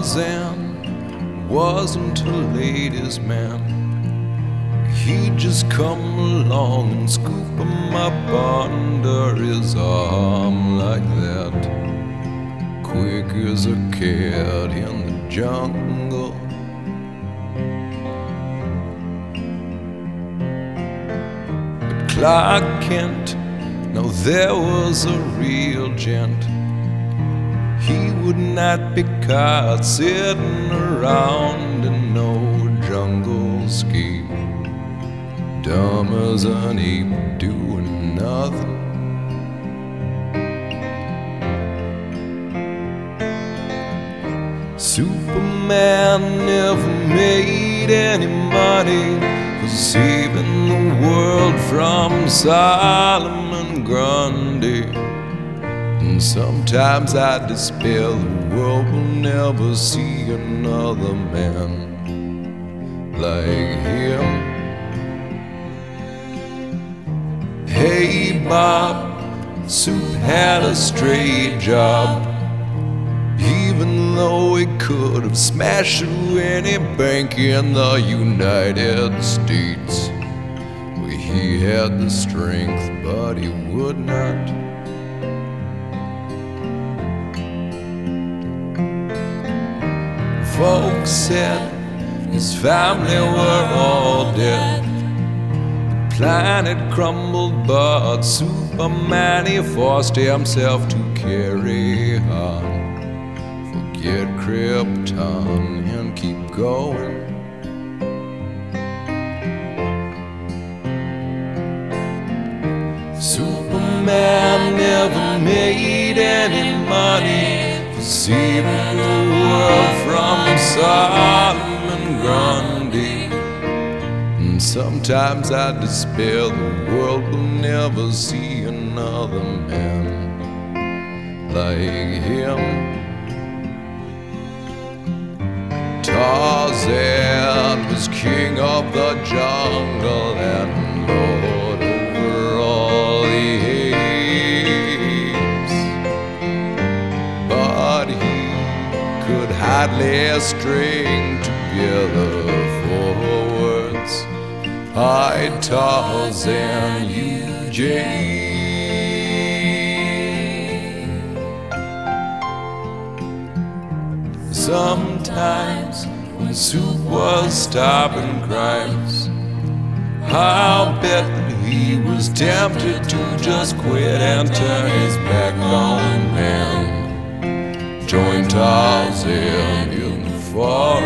Tarzan wasn't a ladies' man. He'd just come along and scoop him up under his arm like that. Quick as a cat in the jungle. But Clark Kent, no, there was a real gent. He would not be caught sitting around in no jungle scheme. Dumb as an ape doing nothing. Superman never made any money for saving the world from Solomon Grundy. And sometimes I despair the world will never see another man like him. Hey Bob, Soup had a straight job. Even though he could have smashed through any bank in the United States. Well, he had the strength, but he would not. Said his family were all dead. The planet crumbled, but Superman he forced himself to carry on. Forget Krypton and keep going. Superman never made any money saving the world from sometimes I despair the world will never see another man like him. Tarzan was king of the jungle and lord over all the apes. But he could hardly string together four. I Tarzan, you Jane. Sometimes when Soup was stopping crimes, I'll bet he was tempted to just quit and turn his back on man. Join Tarzan in the.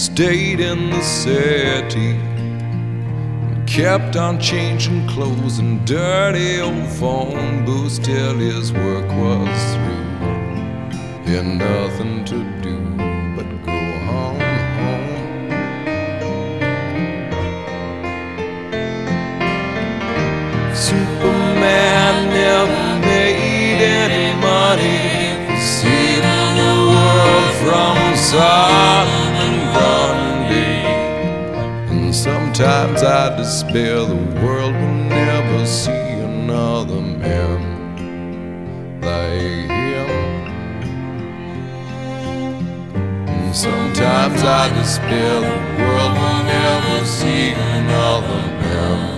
Stayed in the city and kept on changing clothes and dirty old phone booths till his work was through. He had nothing to do I despair the world will never see another man like him. And sometimes I despair the world will never see another man